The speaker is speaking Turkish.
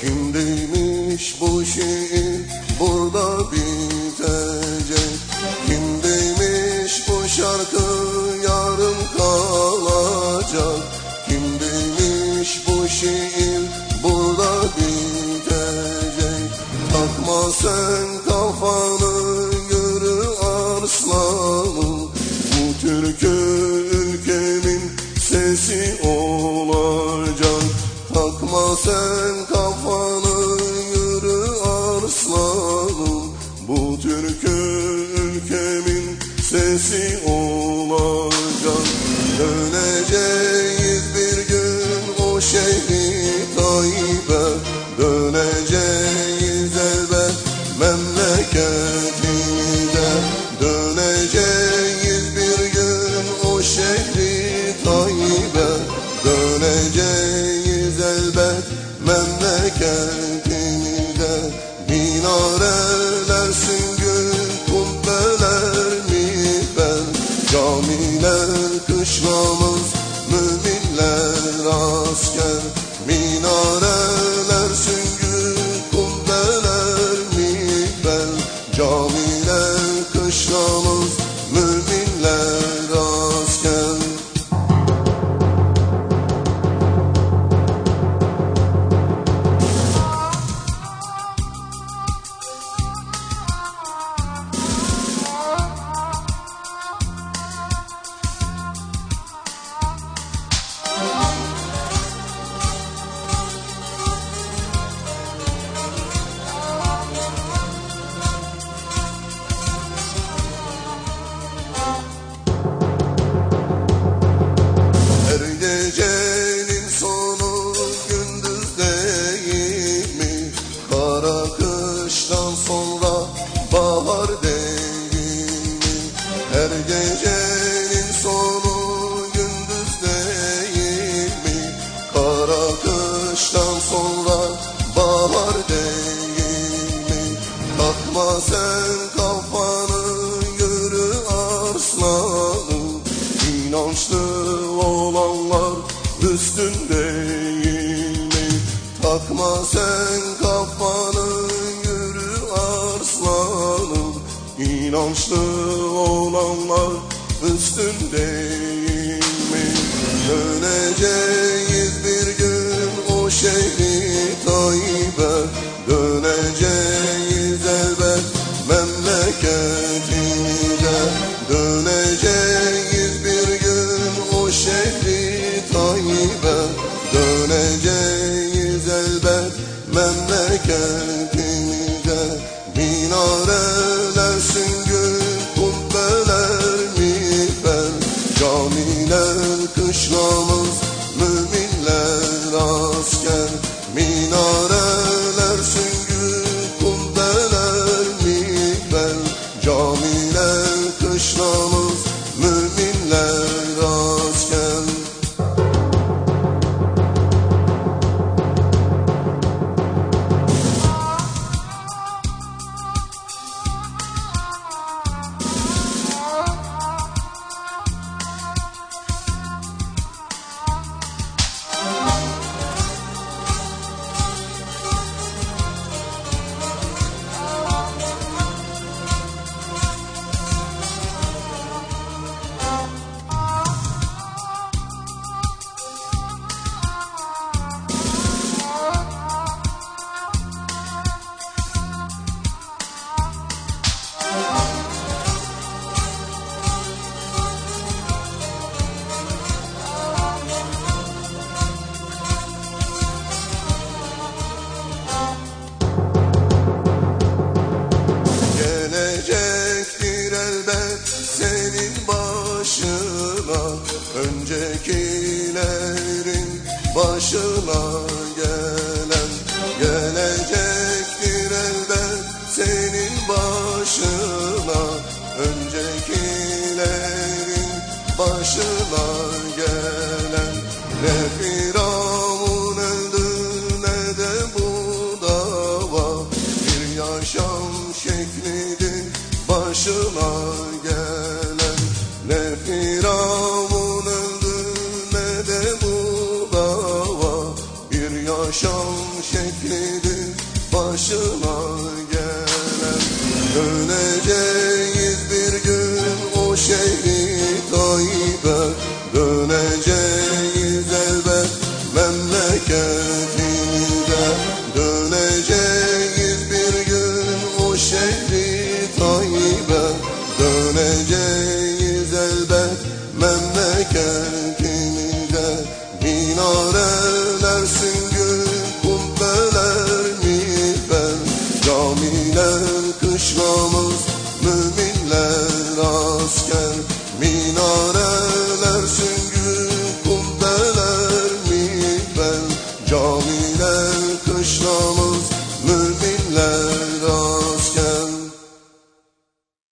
kalacak Kimdeymiş bu şiir burada bitecek? Kimdeymiş bu şarkı yarım kalacak? Kimdeymiş bu şiir burada bitecek? Takma sen kafanı yürü arslanım Bu türkü ülkemin sesi olacak Takma sen kafanı yürü arslanım. Bu türkü ülkemin sesi olacak. Döneceğiz show me sonra bahar değil mi? Takma sen kafanı yürü arslanım İnançlı olanlar üstün değil mi? Takma sen kafanı yürü arslanım İnançlı olanlar üstün değil mi? O şehri Tayyip'e Öncekilerin başına gelen Gelecektir elbet senin başına. Öncekilerin başına gelen Ne Firavun öldü ne de bu dava. Bir yaşam şeklidir başına gelen yaşam şeklidir başına gelen Öleceğim